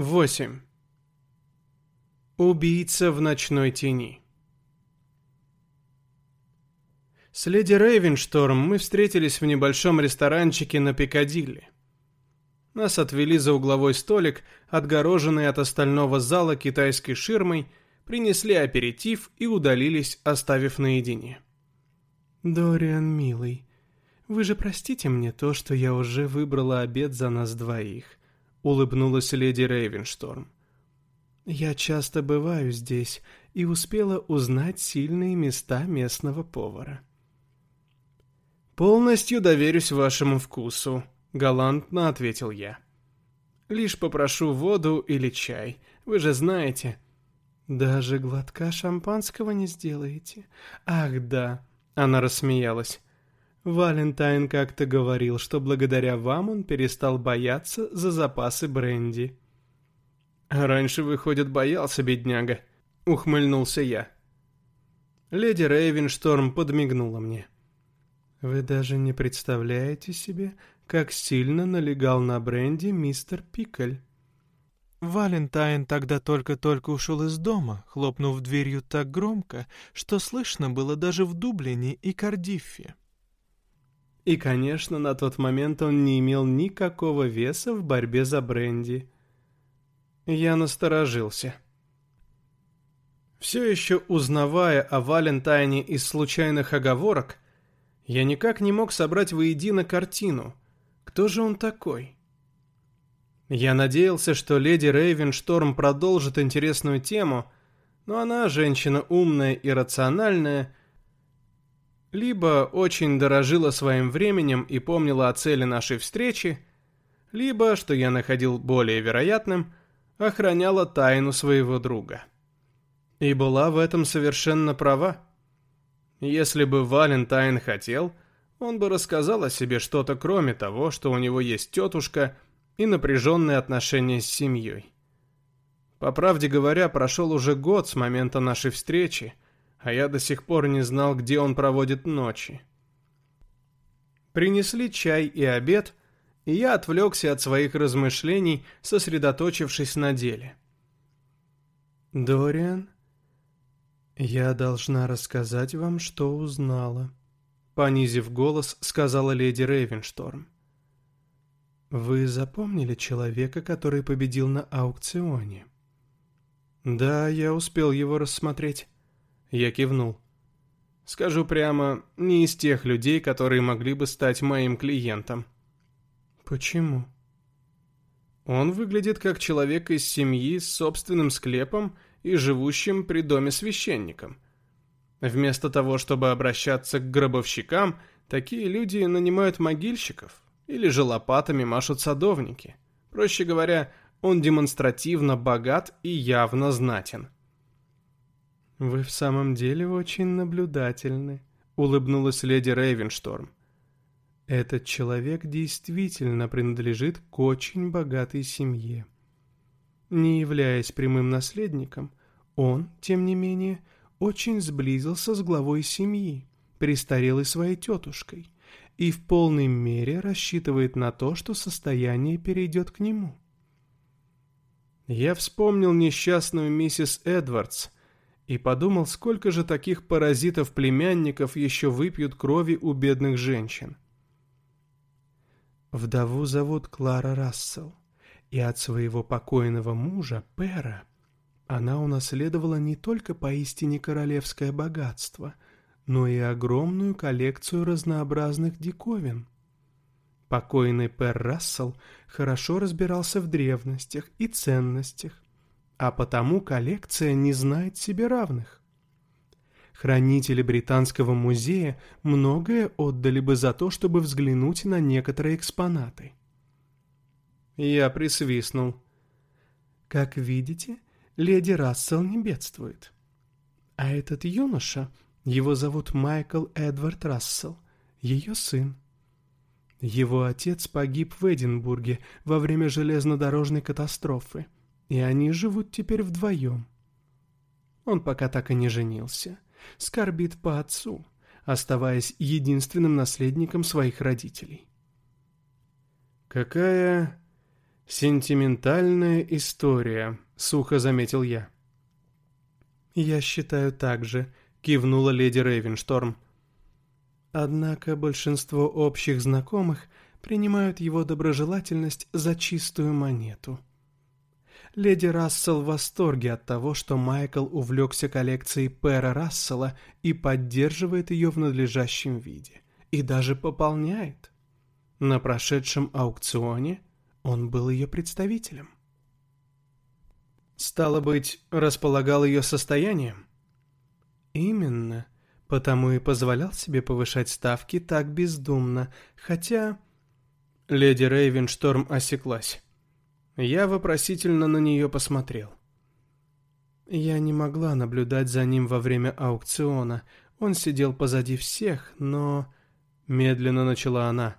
8. Убийца в ночной тени. С леди Рейвеншторм мы встретились в небольшом ресторанчике на Пикадилли. Нас отвели за угловой столик, отгороженный от остального зала китайской ширмой, принесли аперитив и удалились, оставив наедине. «Дориан, милый, вы же простите мне то, что я уже выбрала обед за нас двоих», — улыбнулась леди Рейвеншторм. «Я часто бываю здесь и успела узнать сильные места местного повара». «Полностью доверюсь вашему вкусу», — галантно ответил я. «Лишь попрошу воду или чай, вы же знаете». «Даже глотка шампанского не сделаете?» «Ах, да», — она рассмеялась. «Валентайн как-то говорил, что благодаря вам он перестал бояться за запасы бренди». «А раньше, выходит, боялся, бедняга», — ухмыльнулся я. Леди Рейвеншторм подмигнула мне. «Вы даже не представляете себе, как сильно налегал на бренди мистер Пикль. Валентайн тогда только-только ушел из дома, хлопнув дверью так громко, что слышно было даже в Дублине и Кардиффе. И, конечно, на тот момент он не имел никакого веса в борьбе за бренди. Я насторожился. Все еще узнавая о Валентайне из случайных оговорок, я никак не мог собрать воедино картину — кто же он такой? Я надеялся, что леди Рейвеншторм продолжит интересную тему, но она, женщина умная и рациональная, либо очень дорожила своим временем и помнила о цели нашей встречи, либо, что я находил более вероятным, охраняла тайну своего друга. И была в этом совершенно права. Если бы Валентайн хотел – он бы рассказал о себе что-то кроме того, что у него есть тетушка и напряженные отношения с семьей. По правде говоря, прошел уже год с момента нашей встречи, а я до сих пор не знал, где он проводит ночи. Принесли чай и обед, и я отвлекся от своих размышлений, сосредоточившись на деле. «Дориан, я должна рассказать вам, что узнала», Понизив голос, сказала леди Рейвеншторм. «Вы запомнили человека, который победил на аукционе?» «Да, я успел его рассмотреть». Я кивнул. «Скажу прямо, не из тех людей, которые могли бы стать моим клиентом». «Почему?» Он выглядит как человек из семьи с собственным склепом и живущим при доме священником – Вместо того, чтобы обращаться к гробовщикам, такие люди нанимают могильщиков или же лопатами машут садовники. Проще говоря, он демонстративно богат и явно знатен. «Вы в самом деле очень наблюдательны», — улыбнулась леди Рейвеншторм. «Этот человек действительно принадлежит к очень богатой семье. Не являясь прямым наследником, он, тем не менее, — очень сблизился с главой семьи, престарелой своей тетушкой, и в полной мере рассчитывает на то, что состояние перейдет к нему. Я вспомнил несчастную миссис Эдвардс и подумал, сколько же таких паразитов-племянников еще выпьют крови у бедных женщин. Вдову зовут Клара Рассел, и от своего покойного мужа, Пера, она унаследовала не только поистине королевское богатство, но и огромную коллекцию разнообразных диковин. Покойный Пер Рассел хорошо разбирался в древностях и ценностях, а потому коллекция не знает себе равных. Хранители Британского музея многое отдали бы за то, чтобы взглянуть на некоторые экспонаты. Я присвистнул. Как видите, леди Рассел не бедствует. А этот юноша, его зовут Майкл Эдвард Рассел, ее сын. Его отец погиб в Эдинбурге во время железнодорожной катастрофы, и они живут теперь вдвоем. Он пока так и не женился, скорбит по отцу, оставаясь единственным наследником своих родителей. «Какая «Сентиментальная история», — сухо заметил я. «Я считаю так же», — кивнула леди Рейвеншторм. Однако большинство общих знакомых принимают его доброжелательность за чистую монету. Леди Рассел в восторге от того, что Майкл увлекся коллекцией Пэра Рассела и поддерживает ее в надлежащем виде. И даже пополняет. На прошедшем аукционе он был ее представителем. Стало быть, располагал ее состоянием? Именно. Потому и позволял себе повышать ставки так бездумно, хотя... Леди Рейвеншторм осеклась. Я вопросительно на нее посмотрел. Я не могла наблюдать за ним во время аукциона. Он сидел позади всех, но... Медленно начала она.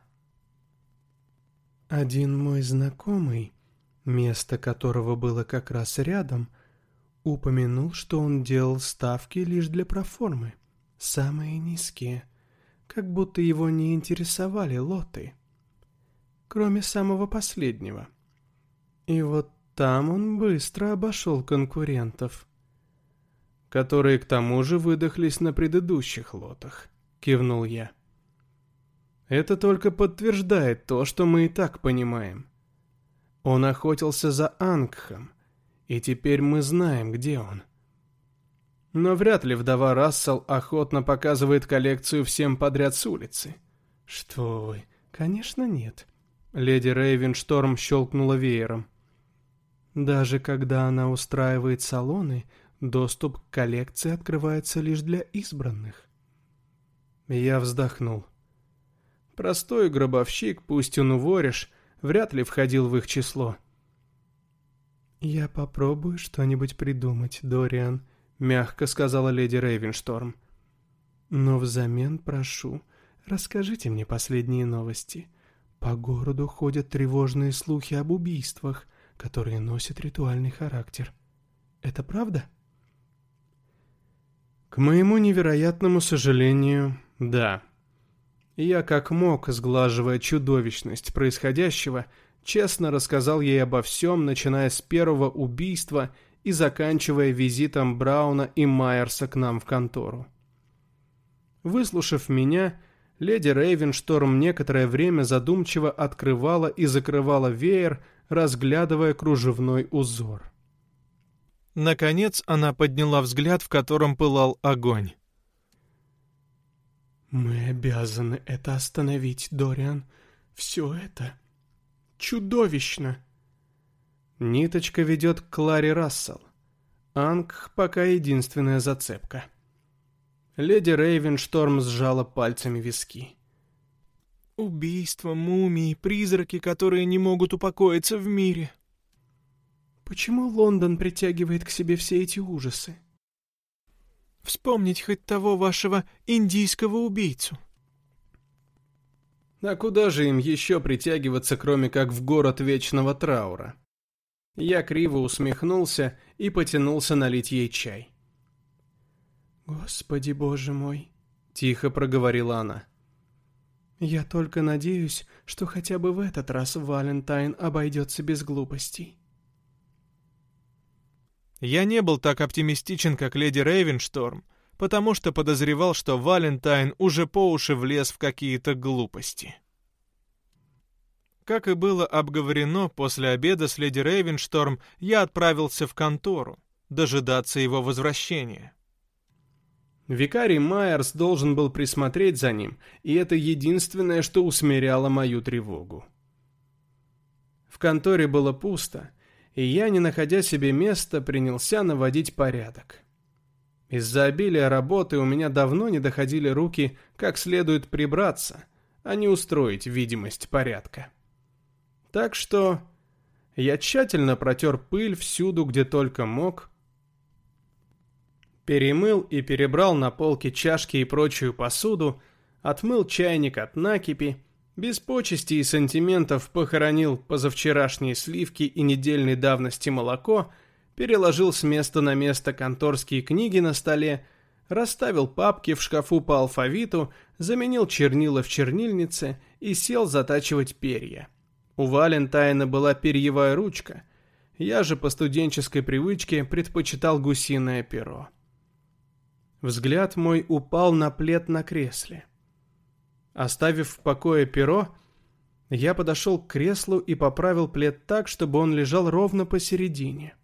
Один мой знакомый, место которого было как раз рядом, упомянул, что он делал ставки лишь для проформы, самые низкие, как будто его не интересовали лоты, кроме самого последнего. И вот там он быстро обошел конкурентов, которые к тому же выдохлись на предыдущих лотах, кивнул я. Это только подтверждает то, что мы и так понимаем. Он охотился за Ангхом, и теперь мы знаем, где он. Но вряд ли вдова Рассел охотно показывает коллекцию всем подряд с улицы. Что вы? Конечно, нет. Леди Рейвеншторм щелкнула веером. Даже когда она устраивает салоны, доступ к коллекции открывается лишь для избранных. Я вздохнул. Простой гробовщик, пусть он уворишь, вряд ли входил в их число. «Я попробую что-нибудь придумать, Дориан», — мягко сказала леди Рейвеншторм. «Но взамен прошу, расскажите мне последние новости. По городу ходят тревожные слухи об убийствах, которые носят ритуальный характер. Это правда?» «К моему невероятному сожалению, да», я как мог, сглаживая чудовищность происходящего, честно рассказал ей обо всем, начиная с первого убийства и заканчивая визитом Брауна и Майерса к нам в контору. Выслушав меня, леди Рейвеншторм некоторое время задумчиво открывала и закрывала веер, разглядывая кружевной узор. Наконец она подняла взгляд, в котором пылал огонь. «Мы обязаны это остановить, Дориан. Все это чудовищно!» Ниточка ведет к Кларе Рассел. Анг пока единственная зацепка. Леди Рейвеншторм сжала пальцами виски. «Убийства, мумии, призраки, которые не могут упокоиться в мире. Почему Лондон притягивает к себе все эти ужасы?» Вспомнить хоть того вашего индийского убийцу. А куда же им еще притягиваться, кроме как в город вечного траура? Я криво усмехнулся и потянулся налить ей чай. «Господи, боже мой!» — тихо проговорила она. «Я только надеюсь, что хотя бы в этот раз Валентайн обойдется без глупостей». Я не был так оптимистичен, как леди Рейвеншторм, потому что подозревал, что Валентайн уже по уши влез в какие-то глупости. Как и было обговорено, после обеда с леди Рейвеншторм я отправился в контору, дожидаться его возвращения. Викарий Майерс должен был присмотреть за ним, и это единственное, что усмиряло мою тревогу. В конторе было пусто, и я, не находя себе места, принялся наводить порядок. Из-за обилия работы у меня давно не доходили руки как следует прибраться, а не устроить видимость порядка. Так что я тщательно протер пыль всюду, где только мог, перемыл и перебрал на полке чашки и прочую посуду, отмыл чайник от накипи, без почести и сантиментов похоронил позавчерашние сливки и недельной давности молоко, переложил с места на место конторские книги на столе, расставил папки в шкафу по алфавиту, заменил чернила в чернильнице и сел затачивать перья. У Валентайна была перьевая ручка, я же по студенческой привычке предпочитал гусиное перо. Взгляд мой упал на плед на кресле. Оставив в покое перо, я подошел к креслу и поправил плед так, чтобы он лежал ровно посередине.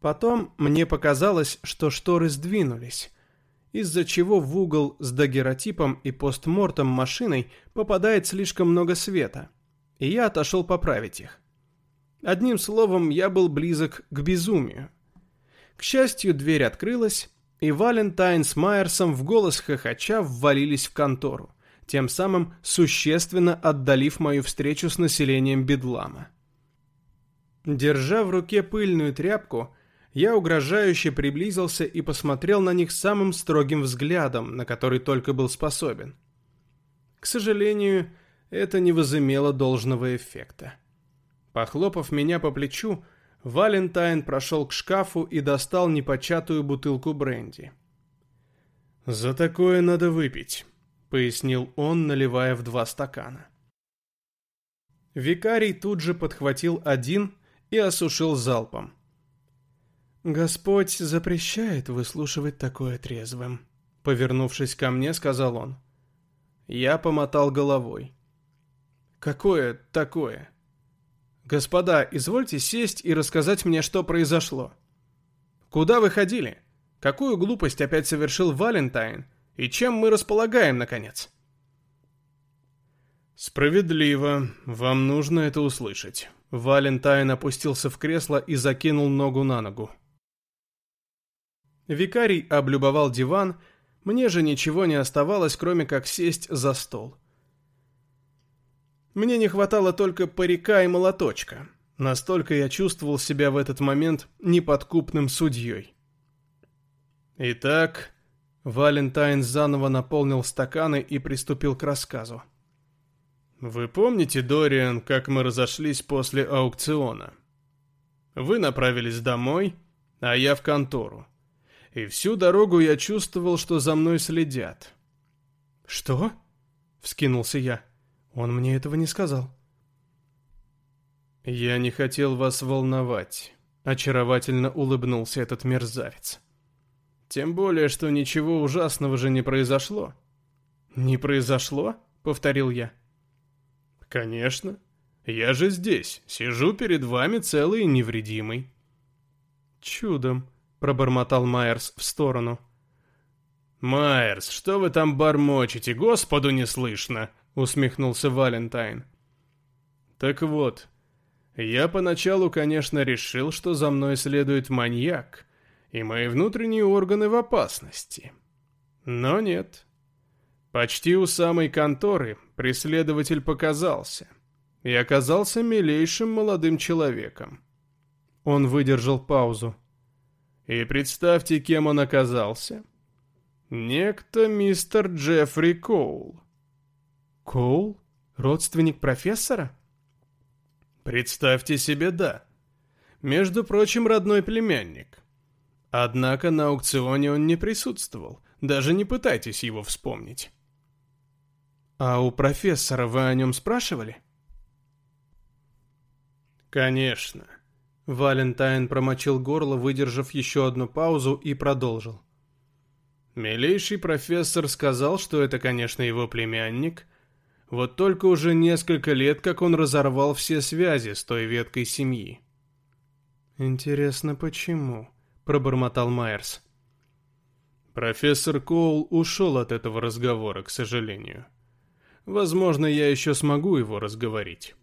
Потом мне показалось, что шторы сдвинулись, из-за чего в угол с дагеротипом и постмортом машиной попадает слишком много света, и я отошел поправить их. Одним словом, я был близок к безумию. К счастью, дверь открылась, и Валентайн с Майерсом в голос хохоча ввалились в контору тем самым существенно отдалив мою встречу с населением Бедлама. Держа в руке пыльную тряпку, я угрожающе приблизился и посмотрел на них самым строгим взглядом, на который только был способен. К сожалению, это не возымело должного эффекта. Похлопав меня по плечу, Валентайн прошел к шкафу и достал непочатую бутылку бренди. «За такое надо выпить», пояснил он, наливая в два стакана. Викарий тут же подхватил один и осушил залпом. «Господь запрещает выслушивать такое трезвым», — повернувшись ко мне, сказал он. Я помотал головой. «Какое такое?» «Господа, извольте сесть и рассказать мне, что произошло. Куда вы ходили? Какую глупость опять совершил Валентайн, и чем мы располагаем, наконец? Справедливо. Вам нужно это услышать. Валентайн опустился в кресло и закинул ногу на ногу. Викарий облюбовал диван, мне же ничего не оставалось, кроме как сесть за стол. Мне не хватало только парика и молоточка. Настолько я чувствовал себя в этот момент неподкупным судьей. Итак, Валентайн заново наполнил стаканы и приступил к рассказу. «Вы помните, Дориан, как мы разошлись после аукциона? Вы направились домой, а я в контору. И всю дорогу я чувствовал, что за мной следят». «Что?» — вскинулся я. «Он мне этого не сказал». «Я не хотел вас волновать», — очаровательно улыбнулся этот мерзавец. Тем более, что ничего ужасного же не произошло. Не произошло? Повторил я. Конечно. Я же здесь, сижу перед вами целый и невредимый. Чудом, пробормотал Майерс в сторону. Майерс, что вы там бормочете? Господу не слышно, усмехнулся Валентайн. Так вот, я поначалу, конечно, решил, что за мной следует маньяк, и мои внутренние органы в опасности. Но нет. Почти у самой конторы преследователь показался и оказался милейшим молодым человеком. Он выдержал паузу. И представьте, кем он оказался. Некто мистер Джеффри Коул. Коул? Родственник профессора? Представьте себе, да. Между прочим, родной племянник. Однако на аукционе он не присутствовал. Даже не пытайтесь его вспомнить. А у профессора вы о нем спрашивали? Конечно. Валентайн промочил горло, выдержав еще одну паузу, и продолжил. Милейший профессор сказал, что это, конечно, его племянник, вот только уже несколько лет, как он разорвал все связи с той веткой семьи. Интересно, почему? пробормотал Майерс. Профессор Коул ушел от этого разговора, к сожалению. Возможно, я еще смогу его разговорить.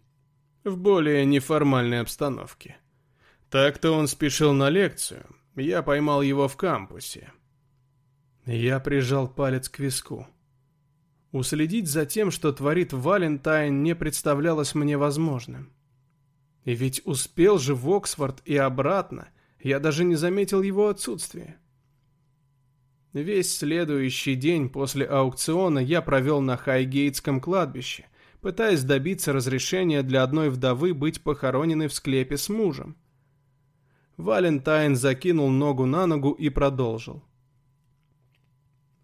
В более неформальной обстановке. Так-то он спешил на лекцию. Я поймал его в кампусе. Я прижал палец к виску. Уследить за тем, что творит Валентайн, не представлялось мне возможным. И ведь успел же в Оксфорд и обратно – я даже не заметил его отсутствия. Весь следующий день после аукциона я провел на Хайгейтском кладбище, пытаясь добиться разрешения для одной вдовы быть похороненной в склепе с мужем. Валентайн закинул ногу на ногу и продолжил.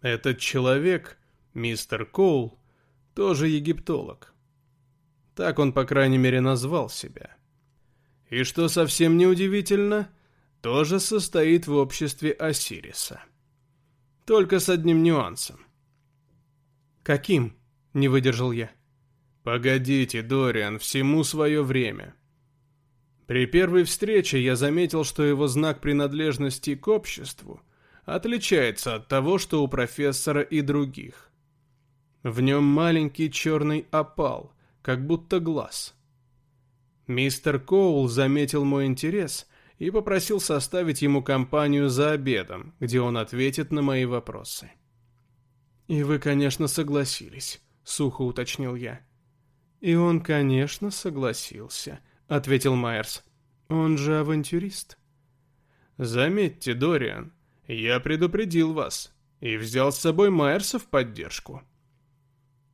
«Этот человек, мистер Коул, тоже египтолог. Так он, по крайней мере, назвал себя. И что совсем неудивительно, тоже состоит в обществе Осириса. Только с одним нюансом. «Каким?» — не выдержал я. «Погодите, Дориан, всему свое время. При первой встрече я заметил, что его знак принадлежности к обществу отличается от того, что у профессора и других. В нем маленький черный опал, как будто глаз. Мистер Коул заметил мой интерес и попросил составить ему компанию за обедом, где он ответит на мои вопросы. «И вы, конечно, согласились», — сухо уточнил я. «И он, конечно, согласился», — ответил Майерс. «Он же авантюрист». «Заметьте, Дориан, я предупредил вас и взял с собой Майерса в поддержку».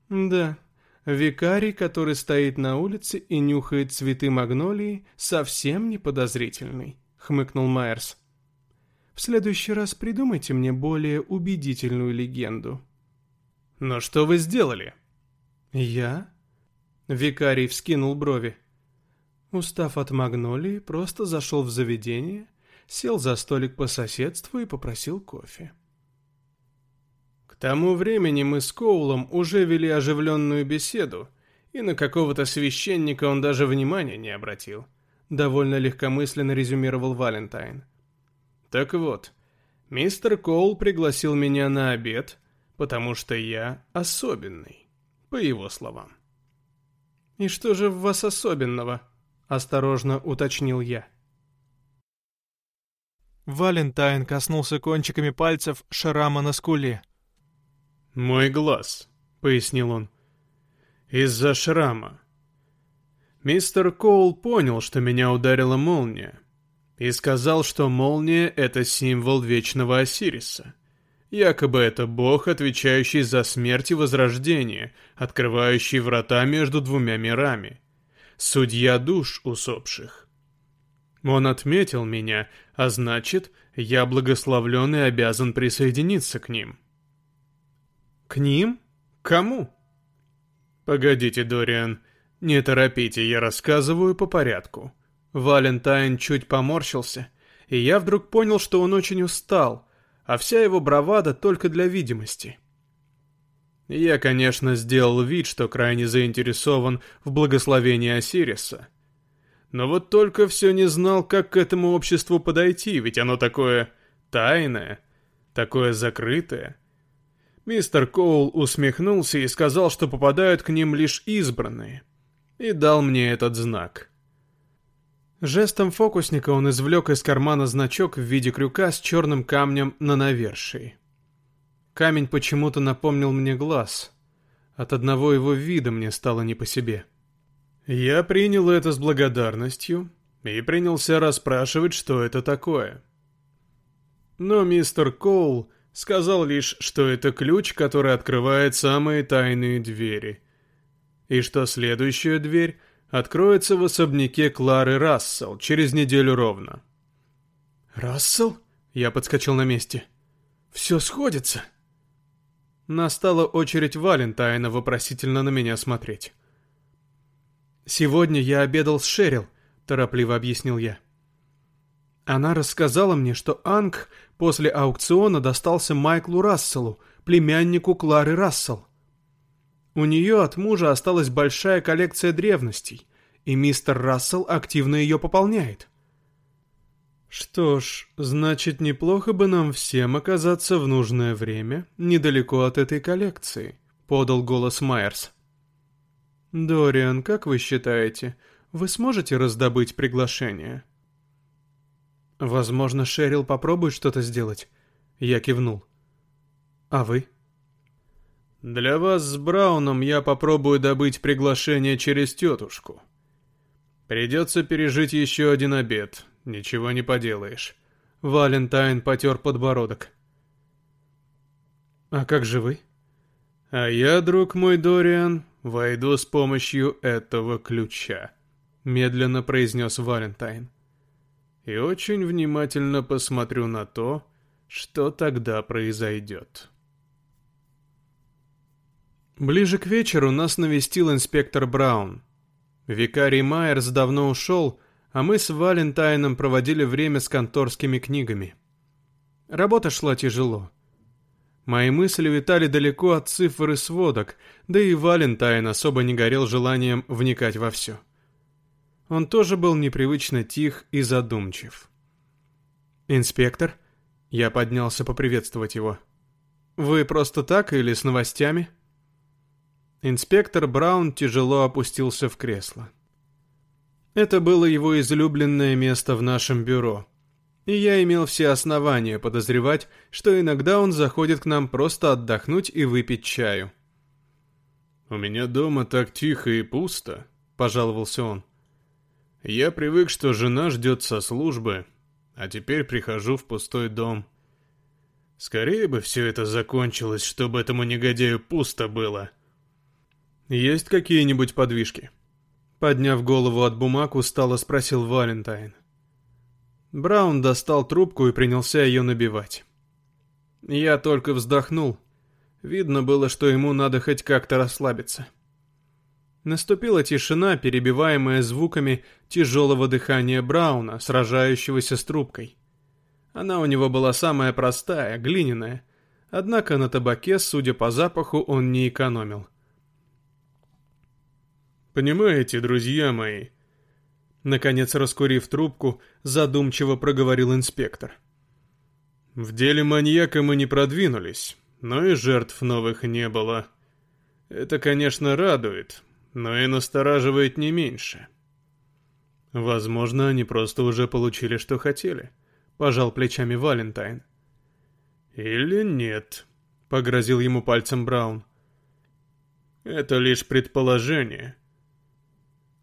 «Да, викарий, который стоит на улице и нюхает цветы магнолии, совсем не подозрительный», — хмыкнул Майерс. «В следующий раз придумайте мне более убедительную легенду». «Но что вы сделали?» «Я?» Викарий вскинул брови. Устав от магнолии, просто зашел в заведение, сел за столик по соседству и попросил кофе. К тому времени мы с Коулом уже вели оживленную беседу, и на какого-то священника он даже внимания не обратил. Довольно легкомысленно резюмировал Валентайн. Так вот, мистер Коул пригласил меня на обед, потому что я особенный, по его словам. «И что же в вас особенного?» — осторожно уточнил я. Валентайн коснулся кончиками пальцев шрама на скуле. «Мой глаз», — пояснил он. «Из-за шрама. Мистер Коул понял, что меня ударила молния, и сказал, что молния — это символ вечного Осириса. Якобы это бог, отвечающий за смерть и возрождение, открывающий врата между двумя мирами судья душ усопших. Он отметил меня, а значит, я благословлен и обязан присоединиться к ним. К ним? Кому? Погодите, Дориан, не торопите, я рассказываю по порядку. Валентайн чуть поморщился, и я вдруг понял, что он очень устал, а вся его бравада только для видимости. Я, конечно, сделал вид, что крайне заинтересован в благословении Осириса. Но вот только все не знал, как к этому обществу подойти, ведь оно такое тайное, такое закрытое. Мистер Коул усмехнулся и сказал, что попадают к ним лишь избранные, и дал мне этот знак. Жестом фокусника он извлек из кармана значок в виде крюка с черным камнем на навершии. Камень почему-то напомнил мне глаз. От одного его вида мне стало не по себе. Я принял это с благодарностью и принялся расспрашивать, что это такое. Но мистер Коул сказал лишь, что это ключ, который открывает самые тайные двери, и что следующая дверь откроется в особняке Клары Рассел через неделю ровно. «Рассел?» — я подскочил на месте. «Все сходится». Настала очередь Валентайна вопросительно на меня смотреть. «Сегодня я обедал с Шерил», — торопливо объяснил я. Она рассказала мне, что Анг после аукциона достался Майклу Расселу, племяннику Клары Рассел. У нее от мужа осталась большая коллекция древностей, и мистер Рассел активно ее пополняет. Что ж, значит, неплохо бы нам всем оказаться в нужное время недалеко от этой коллекции, подал голос Майерс. Дориан, как вы считаете, вы сможете раздобыть приглашение? Возможно, Шерил попробует что-то сделать. Я кивнул. А вы? Для вас с Брауном я попробую добыть приглашение через тетушку. Придется пережить еще один обед, Ничего не поделаешь. Валентайн потер подбородок. А как же вы? А я, друг мой Дориан, войду с помощью этого ключа, медленно произнес Валентайн. И очень внимательно посмотрю на то, что тогда произойдет. Ближе к вечеру нас навестил инспектор Браун. Викарий Майерс давно ушел, а мы с Валентайном проводили время с конторскими книгами. Работа шла тяжело. Мои мысли витали далеко от цифр и сводок, да и Валентайн особо не горел желанием вникать во все. Он тоже был непривычно тих и задумчив. «Инспектор?» Я поднялся поприветствовать его. «Вы просто так или с новостями?» Инспектор Браун тяжело опустился в кресло. Это было его излюбленное место в нашем бюро. И я имел все основания подозревать, что иногда он заходит к нам просто отдохнуть и выпить чаю. «У меня дома так тихо и пусто», — пожаловался он. «Я привык, что жена ждет со службы, а теперь прихожу в пустой дом. Скорее бы все это закончилось, чтобы этому негодяю пусто было». «Есть какие-нибудь подвижки?» Подняв голову от бумаг, устало спросил Валентайн. Браун достал трубку и принялся ее набивать. Я только вздохнул. Видно было, что ему надо хоть как-то расслабиться. Наступила тишина, перебиваемая звуками тяжелого дыхания Брауна, сражающегося с трубкой. Она у него была самая простая, глиняная, однако на табаке, судя по запаху, он не экономил. «Понимаете, друзья мои?» Наконец, раскурив трубку, задумчиво проговорил инспектор. «В деле маньяка мы не продвинулись, но и жертв новых не было. Это, конечно, радует, но и настораживает не меньше. Возможно, они просто уже получили, что хотели, пожал плечами Валентайн. Или нет, погрозил ему пальцем Браун. Это лишь предположение.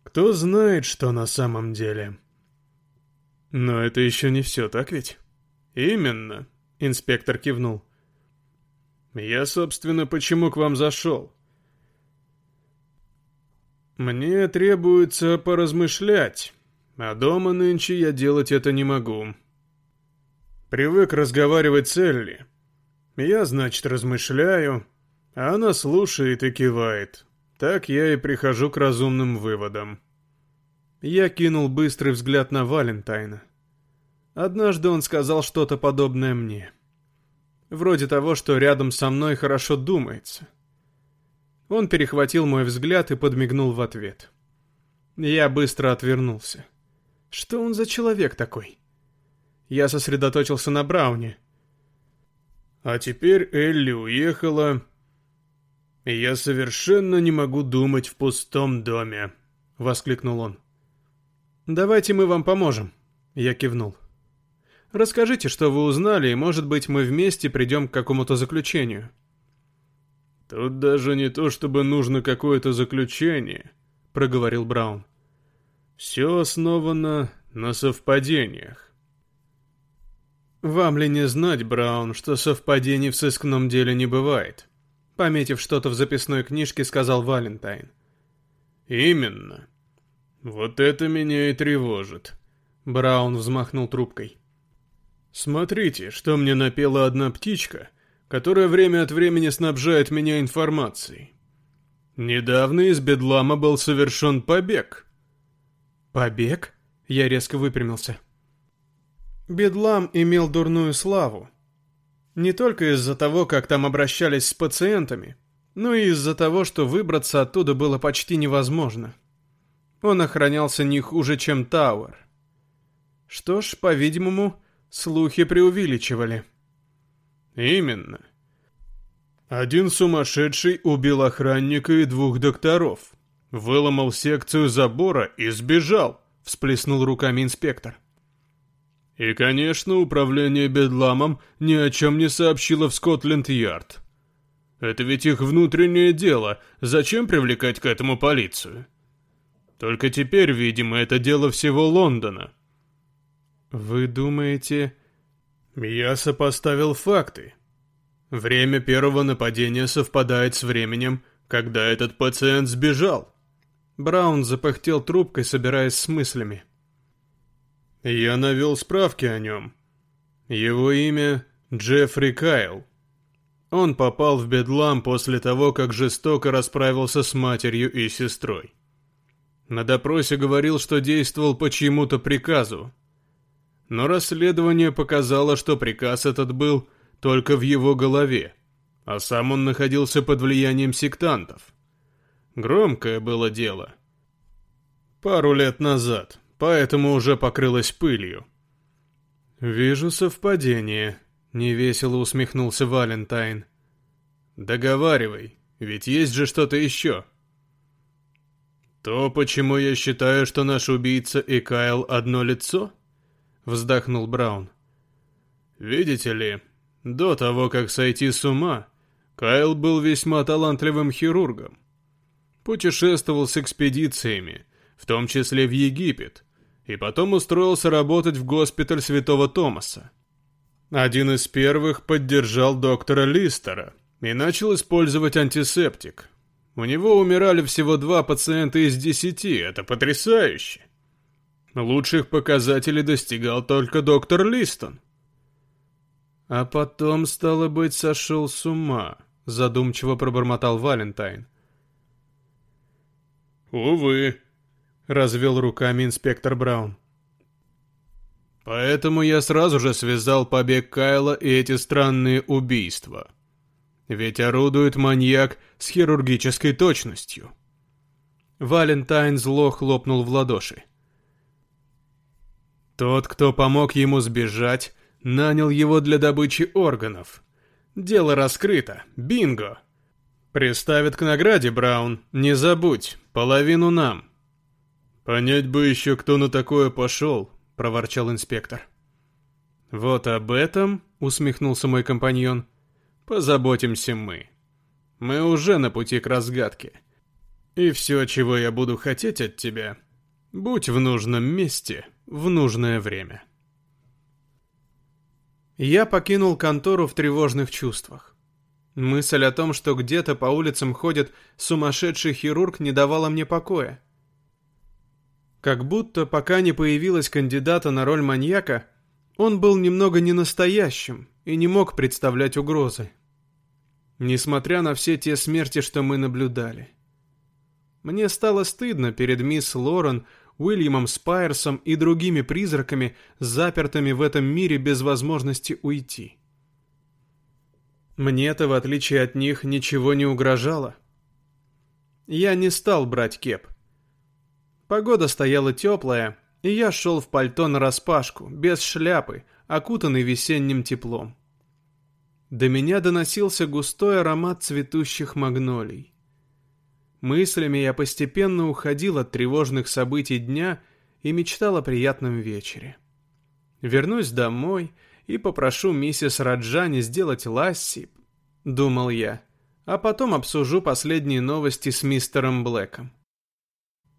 Кто знает, что на самом деле. Но это еще не все, так ведь? Именно, инспектор кивнул. Я, собственно, почему к вам зашел. Мне требуется поразмышлять, а дома нынче я делать это не могу. Привык разговаривать с Элли. Я, значит, размышляю, а она слушает и кивает. Так я и прихожу к разумным выводам. Я кинул быстрый взгляд на Валентайна. Однажды он сказал что-то подобное мне. Вроде того, что рядом со мной хорошо думается. Он перехватил мой взгляд и подмигнул в ответ. Я быстро отвернулся. Что он за человек такой? Я сосредоточился на Брауне. А теперь Элли уехала, я совершенно не могу думать в пустом доме, воскликнул он. Давайте мы вам поможем, я кивнул. Расскажите, что вы узнали, и, может быть, мы вместе придем к какому-то заключению. «Тут даже не то, чтобы нужно какое-то заключение», — проговорил Браун. «Все основано на совпадениях». «Вам ли не знать, Браун, что совпадений в сыскном деле не бывает?» Пометив что-то в записной книжке, сказал Валентайн. «Именно. Вот это меня и тревожит». Браун взмахнул трубкой. «Смотрите, что мне напела одна птичка — которая время от времени снабжает меня информацией. Недавно из Бедлама был совершен побег. Побег? Я резко выпрямился. Бедлам имел дурную славу. Не только из-за того, как там обращались с пациентами, но и из-за того, что выбраться оттуда было почти невозможно. Он охранялся не хуже, чем Тауэр. Что ж, по-видимому, слухи преувеличивали. Именно. Один сумасшедший убил охранника и двух докторов. Выломал секцию забора и сбежал, всплеснул руками инспектор. И, конечно, управление Бедламом ни о чем не сообщило в Скотленд-Ярд. Это ведь их внутреннее дело, зачем привлекать к этому полицию? Только теперь, видимо, это дело всего Лондона. Вы думаете... Я сопоставил факты. Время первого нападения совпадает с временем, когда этот пациент сбежал. Браун запыхтел трубкой, собираясь с мыслями. Я навел справки о нем. Его имя Джеффри Кайл. Он попал в Бедлам после того, как жестоко расправился с матерью и сестрой. На допросе говорил, что действовал по чьему-то приказу. Но расследование показало, что приказ этот был только в его голове, а сам он находился под влиянием сектантов. Громкое было дело. Пару лет назад, поэтому уже покрылось пылью. «Вижу совпадение», — невесело усмехнулся Валентайн. «Договаривай, ведь есть же что-то еще». «То, почему я считаю, что наш убийца и Кайл одно лицо?» — вздохнул Браун. «Видите ли, до того, как сойти с ума, Кайл был весьма талантливым хирургом. Путешествовал с экспедициями, в том числе в Египет, и потом устроился работать в госпиталь Святого Томаса. Один из первых поддержал доктора Листера и начал использовать антисептик, у него умирали всего два пациента из десяти, это потрясающе. Лучших показателей достигал только доктор Листон. А потом, стало быть, сошел с ума, задумчиво пробормотал Валентайн. Увы, развел руками инспектор Браун. Поэтому я сразу же связал побег Кайла и эти странные убийства. Ведь орудует маньяк с хирургической точностью. Валентайн зло хлопнул в ладоши. Тот, кто помог ему сбежать, нанял его для добычи органов. Дело раскрыто. Бинго! Приставят к награде, Браун. Не забудь, половину нам. Понять бы еще, кто на такое пошел, проворчал инспектор. Вот об этом, усмехнулся мой компаньон, позаботимся мы. Мы уже на пути к разгадке. И все, чего я буду хотеть от тебя, будь в нужном месте в нужное время. Я покинул контору в тревожных чувствах. Мысль о том, что где-то по улицам ходит сумасшедший хирург, не давала мне покоя. Как будто, пока не появилась кандидата на роль маньяка, он был немного ненастоящим и не мог представлять угрозы несмотря на все те смерти, что мы наблюдали. Мне стало стыдно перед мисс Лорен, Уильямом Спайерсом и другими призраками, запертыми в этом мире без возможности уйти. Мне-то, в отличие от них, ничего не угрожало. Я не стал брать кеп. Погода стояла теплая, и я шел в пальто нараспашку, без шляпы, окутанный весенним теплом. До меня доносился густой аромат цветущих магнолий. Мыслями я постепенно уходил от тревожных событий дня и мечтал о приятном вечере. Вернусь домой и попрошу миссис Раджани сделать ласси, думал я, а потом обсужу последние новости с мистером Блэком.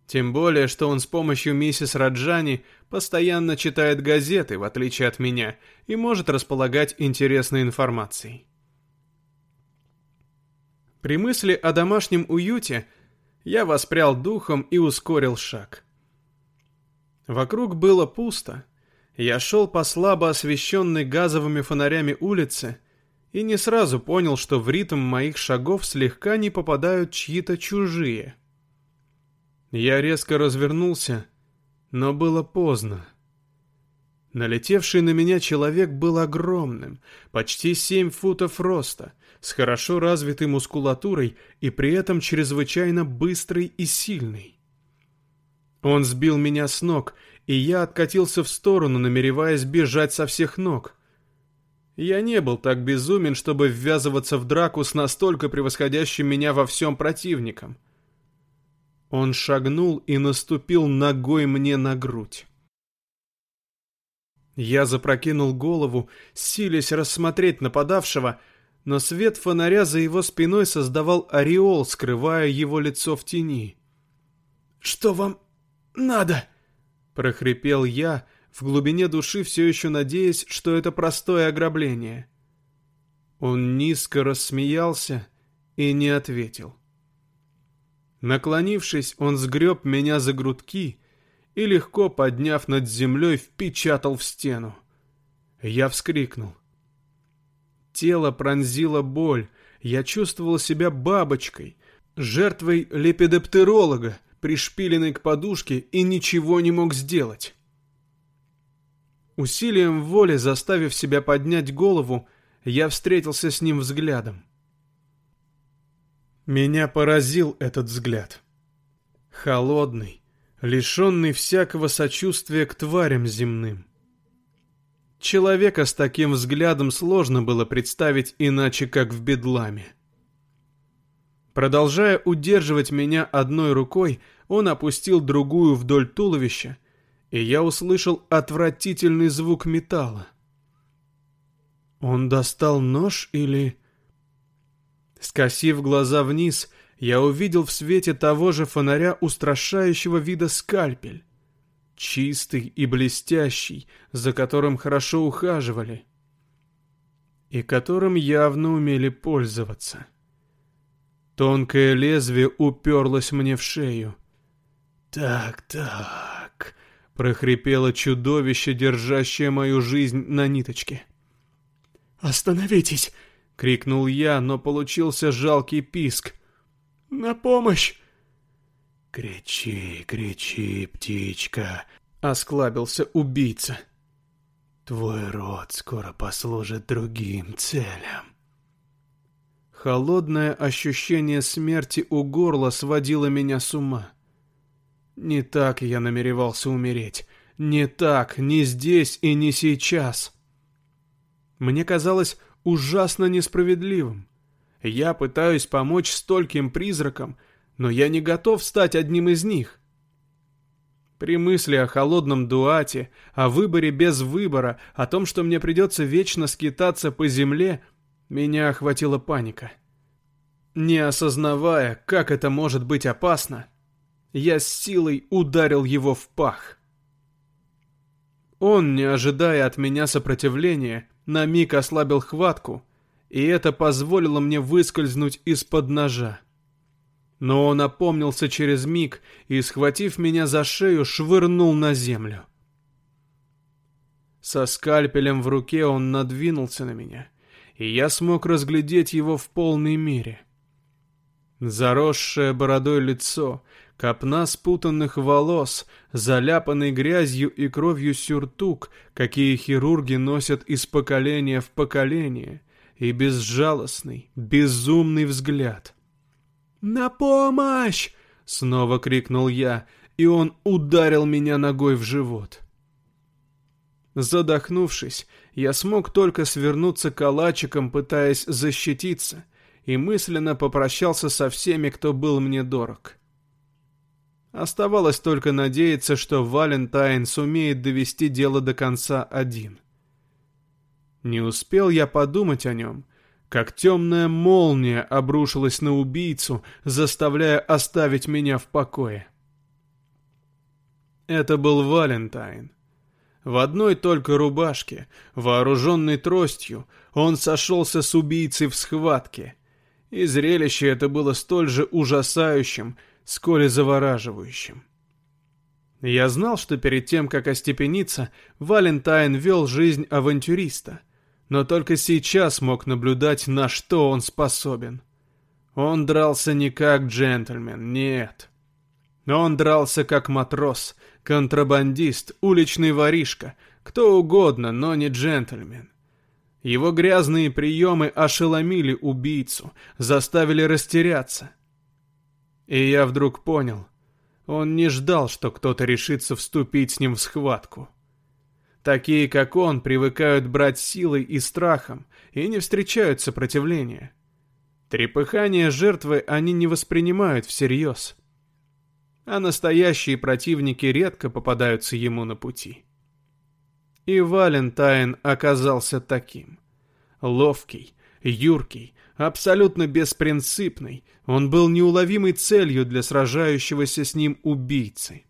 Тем более, что он с помощью миссис Раджани постоянно читает газеты, в отличие от меня, и может располагать интересной информацией. При мысли о домашнем уюте я воспрял духом и ускорил шаг. Вокруг было пусто. Я шел по слабо освещенной газовыми фонарями улице и не сразу понял, что в ритм моих шагов слегка не попадают чьи-то чужие – я резко развернулся, но было поздно. Налетевший на меня человек был огромным, почти семь футов роста, с хорошо развитой мускулатурой и при этом чрезвычайно быстрый и сильный. Он сбил меня с ног, и я откатился в сторону, намереваясь бежать со всех ног. Я не был так безумен, чтобы ввязываться в драку с настолько превосходящим меня во всем противником — он шагнул и наступил ногой мне на грудь. Я запрокинул голову, силясь рассмотреть нападавшего, но свет фонаря за его спиной создавал ореол, скрывая его лицо в тени. «Что вам надо?» — прохрипел я, в глубине души все еще надеясь, что это простое ограбление. Он низко рассмеялся и не ответил. Наклонившись, он сгреб меня за грудки и, легко подняв над землей, впечатал в стену. Я вскрикнул. Тело пронзило боль, я чувствовал себя бабочкой, жертвой лепидоптеролога, пришпиленный к подушке, и ничего не мог сделать. Усилием воли, заставив себя поднять голову, я встретился с ним взглядом. Меня поразил этот взгляд. Холодный, лишенный всякого сочувствия к тварям земным. Человека с таким взглядом сложно было представить иначе, как в бедламе. Продолжая удерживать меня одной рукой, он опустил другую вдоль туловища, и я услышал отвратительный звук металла. Он достал нож или... Скосив глаза вниз, я увидел в свете того же фонаря устрашающего вида скальпель. Чистый и блестящий, за которым хорошо ухаживали. И которым явно умели пользоваться. Тонкое лезвие уперлось мне в шею. «Так-так», — прохрипело чудовище, держащее мою жизнь на ниточке. «Остановитесь!» — крикнул я, но получился жалкий писк. «На помощь!» «Кричи, кричи, птичка!» — осклабился убийца. «Твой род скоро послужит другим целям». Холодное ощущение смерти у горла сводило меня с ума. Не так я намеревался умереть. Не так, не здесь и не сейчас. Мне казалось ужасно несправедливым. Я пытаюсь помочь стольким призракам, но я не готов стать одним из них. При мысли о холодном дуате, о выборе без выбора, о том, что мне придется вечно скитаться по земле, меня охватила паника. Не осознавая, как это может быть опасно, я с силой ударил его в пах. Он, не ожидая от меня сопротивления, на миг ослабил хватку, и это позволило мне выскользнуть из-под ножа. Но он опомнился через миг и, схватив меня за шею, швырнул на землю. Со скальпелем в руке он надвинулся на меня, и я смог разглядеть его в полной мере. Заросшее бородой лицо, Копна спутанных волос, заляпанный грязью и кровью сюртук, какие хирурги носят из поколения в поколение, и безжалостный, безумный взгляд. «На помощь!» — снова крикнул я, и он ударил меня ногой в живот. Задохнувшись, я смог только свернуться калачиком, пытаясь защититься, и мысленно попрощался со всеми, кто был мне дорог. Оставалось только надеяться, что Валентайн сумеет довести дело до конца один. Не успел я подумать о нем, как темная молния обрушилась на убийцу, заставляя оставить меня в покое. Это был Валентайн. В одной только рубашке, вооруженный тростью, он сошелся с убийцей в схватке. И зрелище это было столь же ужасающим, сколь и завораживающим. Я знал, что перед тем, как остепениться, Валентайн вел жизнь авантюриста, но только сейчас мог наблюдать, на что он способен. Он дрался не как джентльмен, нет. Он дрался как матрос, контрабандист, уличный воришка, кто угодно, но не джентльмен. Его грязные приемы ошеломили убийцу, заставили растеряться — и я вдруг понял, он не ждал, что кто-то решится вступить с ним в схватку. Такие, как он, привыкают брать силой и страхом и не встречают сопротивления. Трепыхание жертвы они не воспринимают всерьез. А настоящие противники редко попадаются ему на пути. И Валентайн оказался таким. Ловкий, юркий, абсолютно беспринципный, он был неуловимой целью для сражающегося с ним убийцы.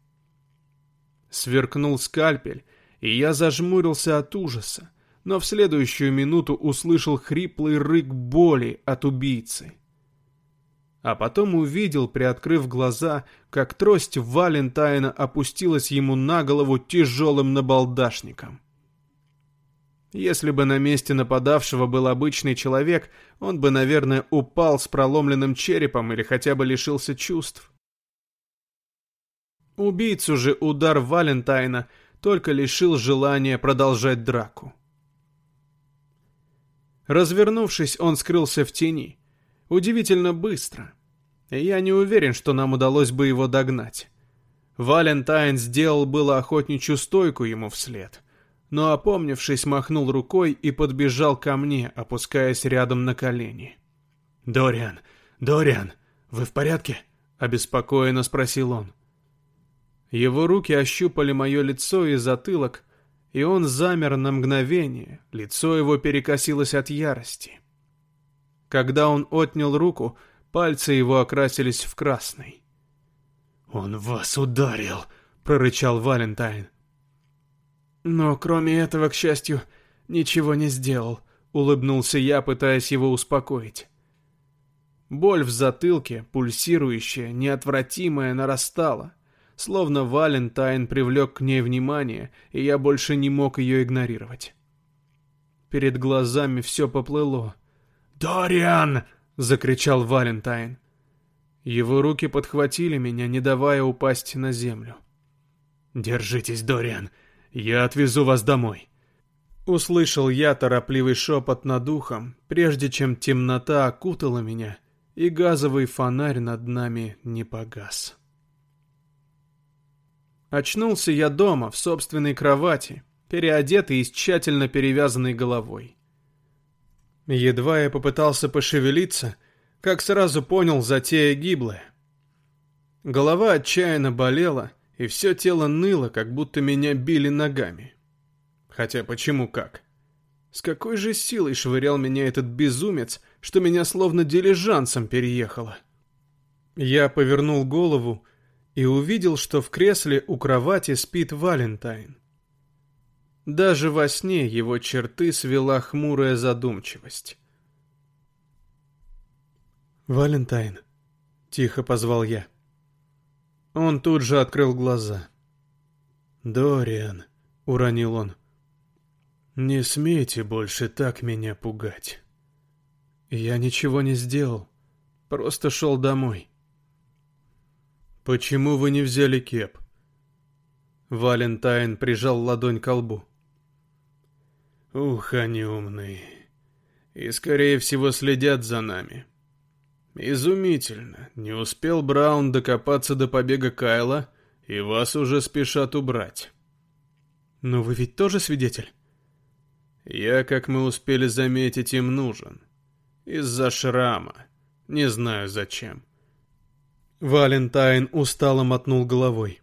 Сверкнул скальпель, и я зажмурился от ужаса, но в следующую минуту услышал хриплый рык боли от убийцы. А потом увидел, приоткрыв глаза, как трость Валентайна опустилась ему на голову тяжелым набалдашником. Если бы на месте нападавшего был обычный человек, он бы, наверное, упал с проломленным черепом или хотя бы лишился чувств. Убийцу же удар Валентайна только лишил желания продолжать драку. Развернувшись, он скрылся в тени. Удивительно быстро. Я не уверен, что нам удалось бы его догнать. Валентайн сделал было охотничью стойку ему вслед, но, опомнившись, махнул рукой и подбежал ко мне, опускаясь рядом на колени. «Дориан! Дориан! Вы в порядке?» — обеспокоенно спросил он. Его руки ощупали мое лицо и затылок, и он замер на мгновение, лицо его перекосилось от ярости. Когда он отнял руку, пальцы его окрасились в красный. «Он вас ударил!» — прорычал Валентайн. «Но кроме этого, к счастью, ничего не сделал», — улыбнулся я, пытаясь его успокоить. Боль в затылке, пульсирующая, неотвратимая, нарастала, словно Валентайн привлек к ней внимание, и я больше не мог ее игнорировать. Перед глазами все поплыло. «Дориан!» — закричал Валентайн. Его руки подхватили меня, не давая упасть на землю. «Держитесь, Дориан, я отвезу вас домой». Услышал я торопливый шепот над ухом, прежде чем темнота окутала меня, и газовый фонарь над нами не погас. Очнулся я дома, в собственной кровати, переодетый и с тщательно перевязанной головой. Едва я попытался пошевелиться, как сразу понял, затея гиблая. Голова отчаянно болела, и все тело ныло, как будто меня били ногами. Хотя почему как? С какой же силой швырял меня этот безумец, что меня словно дилижансом переехало? Я повернул голову и увидел, что в кресле у кровати спит Валентайн. Даже во сне его черты свела хмурая задумчивость. «Валентайн», — тихо позвал я. Он тут же открыл глаза. «Дориан», — уронил он, — «не смейте больше так меня пугать». Я ничего не сделал, просто шел домой. «Почему вы не взяли кеп?» Валентайн прижал ладонь к лбу. «Ух, они умные. И, скорее всего, следят за нами. Изумительно. Не успел Браун докопаться до побега Кайла, и вас уже спешат убрать». «Но вы ведь тоже свидетель?» «Я, как мы успели заметить, им нужен. Из-за шрама. Не знаю зачем». Валентайн устало мотнул головой.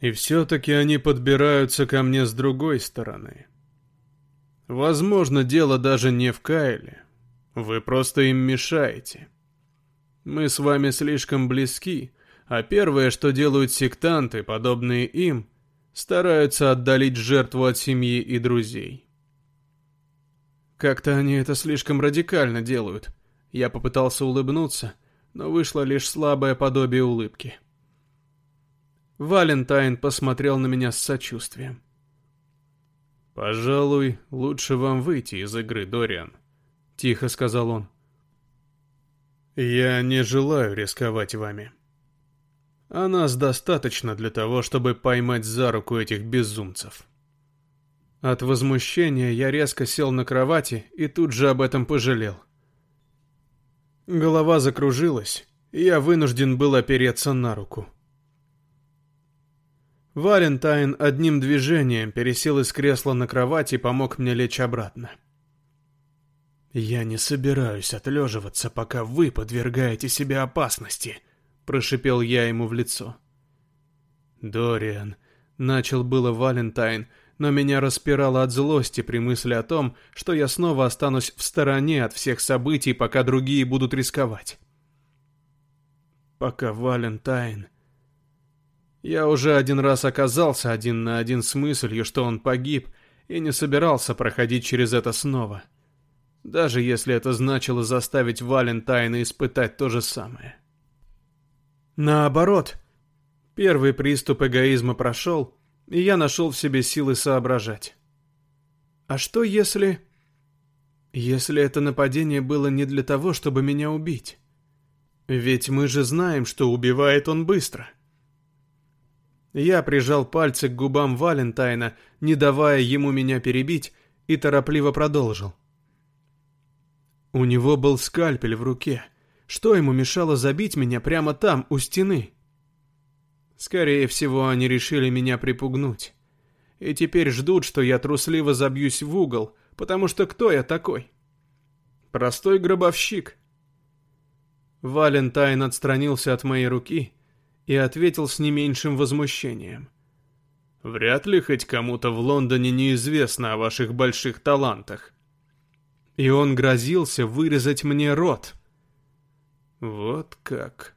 И все-таки они подбираются ко мне с другой стороны. Возможно, дело даже не в Кайле. Вы просто им мешаете. Мы с вами слишком близки, а первое, что делают сектанты, подобные им, стараются отдалить жертву от семьи и друзей. Как-то они это слишком радикально делают. Я попытался улыбнуться, но вышло лишь слабое подобие улыбки. Валентайн посмотрел на меня с сочувствием. «Пожалуй, лучше вам выйти из игры, Дориан», — тихо сказал он. «Я не желаю рисковать вами. А нас достаточно для того, чтобы поймать за руку этих безумцев». От возмущения я резко сел на кровати и тут же об этом пожалел. Голова закружилась, и я вынужден был опереться на руку. Валентайн одним движением пересел из кресла на кровать и помог мне лечь обратно. «Я не собираюсь отлеживаться, пока вы подвергаете себя опасности», — прошипел я ему в лицо. «Дориан», — начал было Валентайн, — но меня распирало от злости при мысли о том, что я снова останусь в стороне от всех событий, пока другие будут рисковать. Пока Валентайн... Я уже один раз оказался один на один с мыслью, что он погиб, и не собирался проходить через это снова. Даже если это значило заставить Валентайна испытать то же самое. Наоборот, первый приступ эгоизма прошел, и я нашел в себе силы соображать. А что если... Если это нападение было не для того, чтобы меня убить? Ведь мы же знаем, что убивает он быстро. Я прижал пальцы к губам Валентайна, не давая ему меня перебить, и торопливо продолжил. У него был скальпель в руке. Что ему мешало забить меня прямо там, у стены? Скорее всего, они решили меня припугнуть. И теперь ждут, что я трусливо забьюсь в угол, потому что кто я такой? Простой гробовщик. Валентайн отстранился от моей руки и ответил с не меньшим возмущением. «Вряд ли хоть кому-то в Лондоне неизвестно о ваших больших талантах». И он грозился вырезать мне рот. «Вот как...»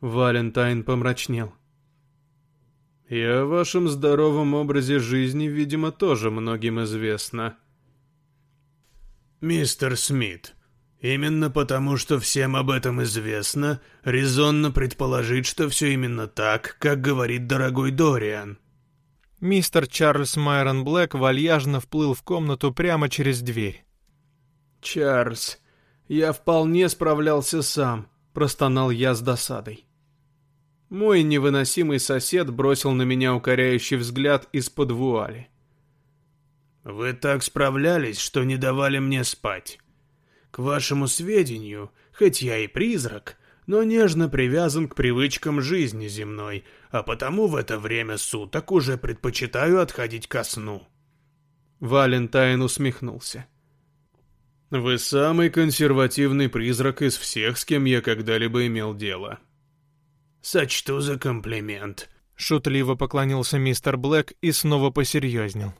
Валентайн помрачнел. «И о вашем здоровом образе жизни, видимо, тоже многим известно». «Мистер Смит, Именно потому, что всем об этом известно, резонно предположить, что все именно так, как говорит дорогой Дориан. Мистер Чарльз Майрон Блэк вальяжно вплыл в комнату прямо через дверь. «Чарльз, я вполне справлялся сам», — простонал я с досадой. Мой невыносимый сосед бросил на меня укоряющий взгляд из-под вуали. «Вы так справлялись, что не давали мне спать. К вашему сведению, хоть я и призрак, но нежно привязан к привычкам жизни земной, а потому в это время суток уже предпочитаю отходить ко сну». Валентайн усмехнулся. «Вы самый консервативный призрак из всех, с кем я когда-либо имел дело». «Сочту за комплимент», — шутливо поклонился мистер Блэк и снова посерьезнел.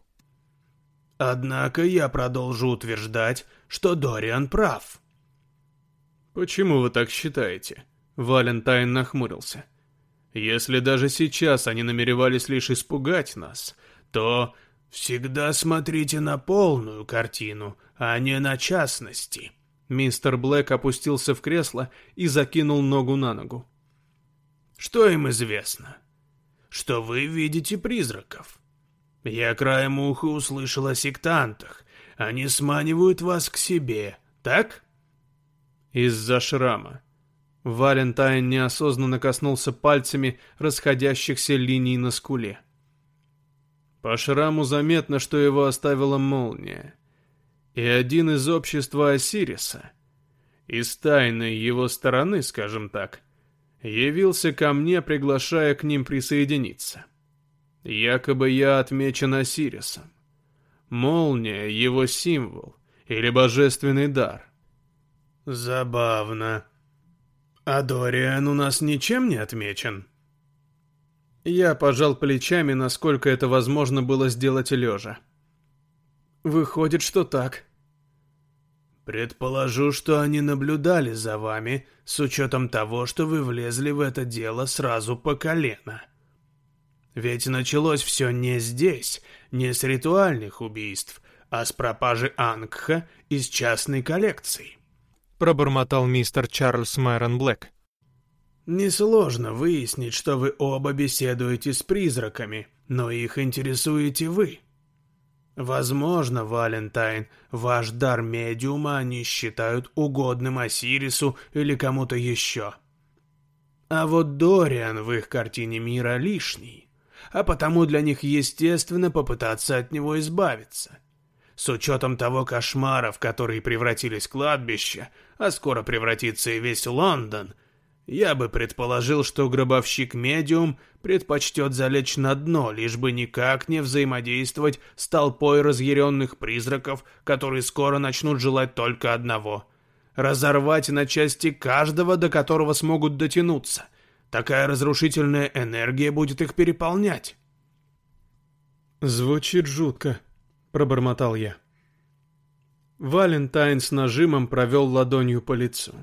Однако я продолжу утверждать, что Дориан прав. Почему вы так считаете? Валентайн нахмурился. Если даже сейчас они намеревались лишь испугать нас, то всегда смотрите на полную картину, а не на частности. Мистер Блэк опустился в кресло и закинул ногу на ногу. Что им известно? Что вы видите призраков. Я краем уха услышал о сектантах. Они сманивают вас к себе, так? Из-за шрама. Валентайн неосознанно коснулся пальцами расходящихся линий на скуле. По шраму заметно, что его оставила молния. И один из общества Осириса, из тайной его стороны, скажем так, явился ко мне, приглашая к ним присоединиться. — Якобы я отмечен Осирисом. Молния — его символ или божественный дар. Забавно. А Дориан у нас ничем не отмечен? Я пожал плечами, насколько это возможно было сделать лежа. Выходит, что так. Предположу, что они наблюдали за вами, с учетом того, что вы влезли в это дело сразу по колено. — ведь началось все не здесь, не с ритуальных убийств, а с пропажи Ангха из частной коллекции. Пробормотал мистер Чарльз Майрон Блэк. Несложно выяснить, что вы оба беседуете с призраками, но их интересуете вы. Возможно, Валентайн, ваш дар медиума они считают угодным Осирису или кому-то еще. А вот Дориан в их картине мира лишний а потому для них естественно попытаться от него избавиться. С учетом того кошмара, в который превратились кладбища, а скоро превратится и весь Лондон, я бы предположил, что гробовщик-медиум предпочтет залечь на дно, лишь бы никак не взаимодействовать с толпой разъяренных призраков, которые скоро начнут желать только одного — разорвать на части каждого, до которого смогут дотянуться — Такая разрушительная энергия будет их переполнять. «Звучит жутко», — пробормотал я. Валентайн с нажимом провел ладонью по лицу.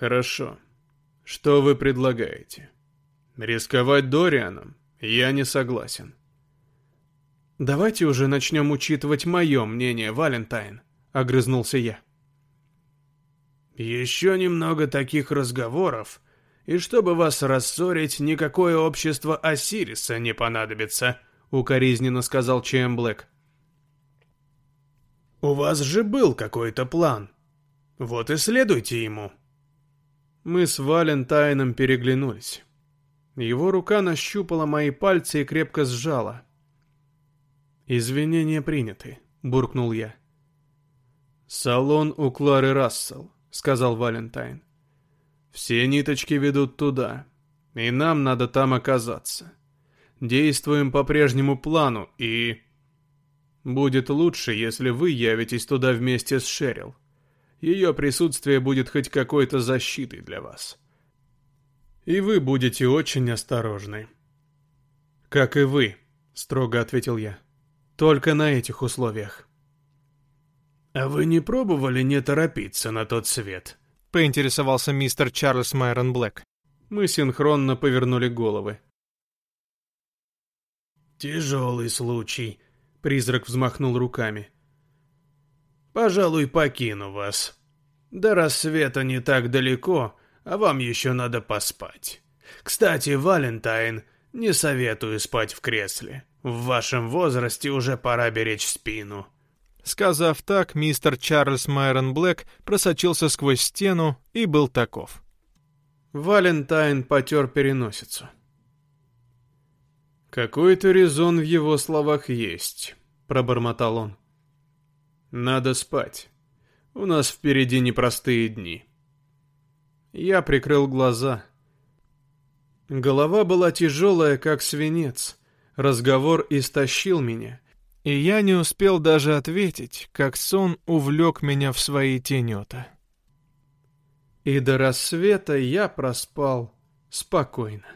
«Хорошо. Что вы предлагаете? Рисковать Дорианом? Я не согласен». «Давайте уже начнем учитывать мое мнение, Валентайн», — огрызнулся я. «Еще немного таких разговоров, и чтобы вас рассорить, никакое общество Осириса не понадобится», — укоризненно сказал Чем Блэк. «У вас же был какой-то план. Вот и следуйте ему». Мы с Валентайном переглянулись. Его рука нащупала мои пальцы и крепко сжала. «Извинения приняты», — буркнул я. «Салон у Клары Рассел», — сказал Валентайн. «Все ниточки ведут туда, и нам надо там оказаться. Действуем по прежнему плану, и...» «Будет лучше, если вы явитесь туда вместе с Шерил. Ее присутствие будет хоть какой-то защитой для вас. И вы будете очень осторожны». «Как и вы», — строго ответил я. «Только на этих условиях». «А вы не пробовали не торопиться на тот свет?» — поинтересовался мистер Чарльз Майрон Блэк. Мы синхронно повернули головы. «Тяжелый случай», — призрак взмахнул руками. «Пожалуй, покину вас. До рассвета не так далеко, а вам еще надо поспать. Кстати, Валентайн, не советую спать в кресле. В вашем возрасте уже пора беречь спину». Сказав так, мистер Чарльз Майрон Блэк просочился сквозь стену и был таков. Валентайн потер переносицу. «Какой-то резон в его словах есть», — пробормотал он. «Надо спать. У нас впереди непростые дни». Я прикрыл глаза. Голова была тяжелая, как свинец. Разговор истощил меня — и я не успел даже ответить, как сон увлек меня в свои тенета. И до рассвета я проспал спокойно.